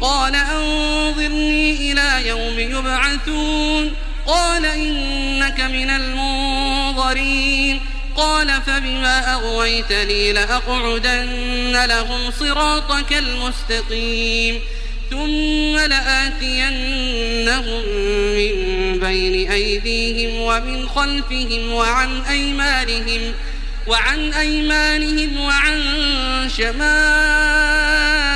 قال أنظرني إلى يوم يبعثون. قال إنك من المنظرين. قال فبما أغويتني لأقعدن لهم صراطك المستقيم. ثم لآتينهم من بين أيديهم ومن خلفهم وعن أيمانهم وعن أيمانهم وعن شمائلهم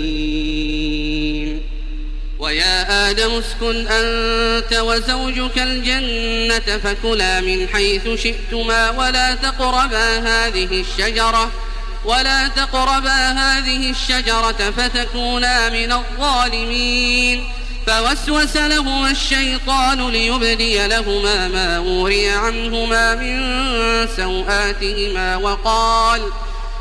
ويا آدم اسكن أنت وزوجك الجنة فكلا من حيث شئتما ولا تقربا هذه الشجرة ولا تقربا هذه الشجرة فتكونا من الظالمين. فوسوس لهما الشيطان ليبدي لهما ما أوري عنهما من سوآتهما وقال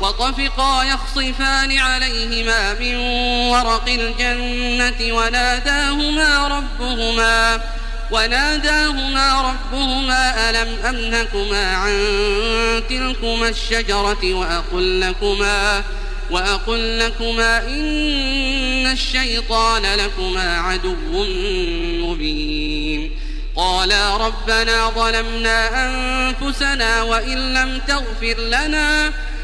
وطفقا يخصفان عليهما من ورق الجنة وناداهما ربهما وناداهما ربهما ألم أنهكما عن تلكما الشجرة وأقل لكما وأقل لكما إن الشيطان لكما عدو مبين قالا ربنا ظلمنا أنفسنا وإن لم تغفر لنا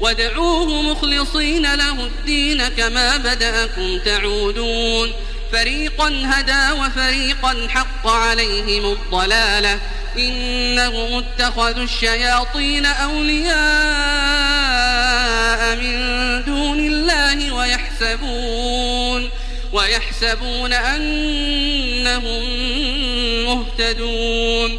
وادعوه مخلصين له الدين كما بدأكم تعودون. فريقا هدى وفريقا حق عليهم الضلالة. إنهم اتخذوا الشياطين أولياء من دون الله ويحسبون ويحسبون أنهم مهتدون.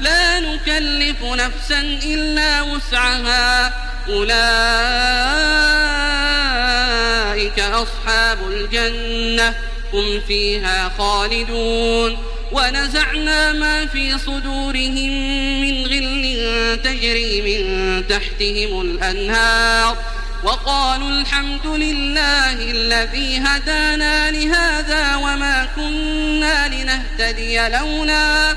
لا نكلف نفسا إلا وسعها. أولئك أصحاب الجنة هم فيها خالدون. ونزعنا ما في صدورهم من غل تجري من تحتهم الأنهار. وقالوا الحمد لله الذي هدانا لهذا وما كنا لنهتدي لولا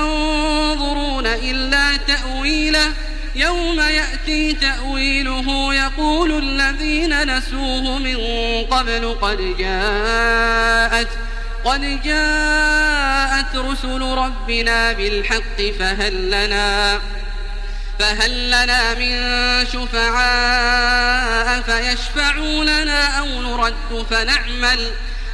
ينظرون إلا تأويله يوم يأتي تأويله يقول الذين نسوه من قبل قد جاءت قد جاءت رسل ربنا بالحق فهل لنا فهل لنا من شفعاء فيشفعوا لنا أو نرد فنعمل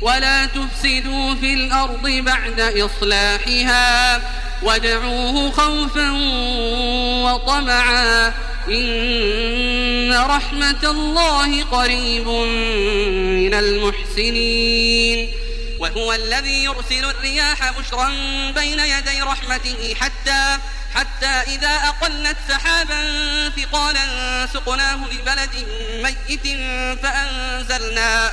ولا تفسدوا في الأرض بعد إصلاحها وادعوه خوفا وطمعا إن رحمة الله قريب من المحسنين وهو الذي يرسل الرياح بشرا بين يدي رحمته حتى حتى إذا أقلت سحابا ثقالا سقناه لبلد ميت فأنزلنا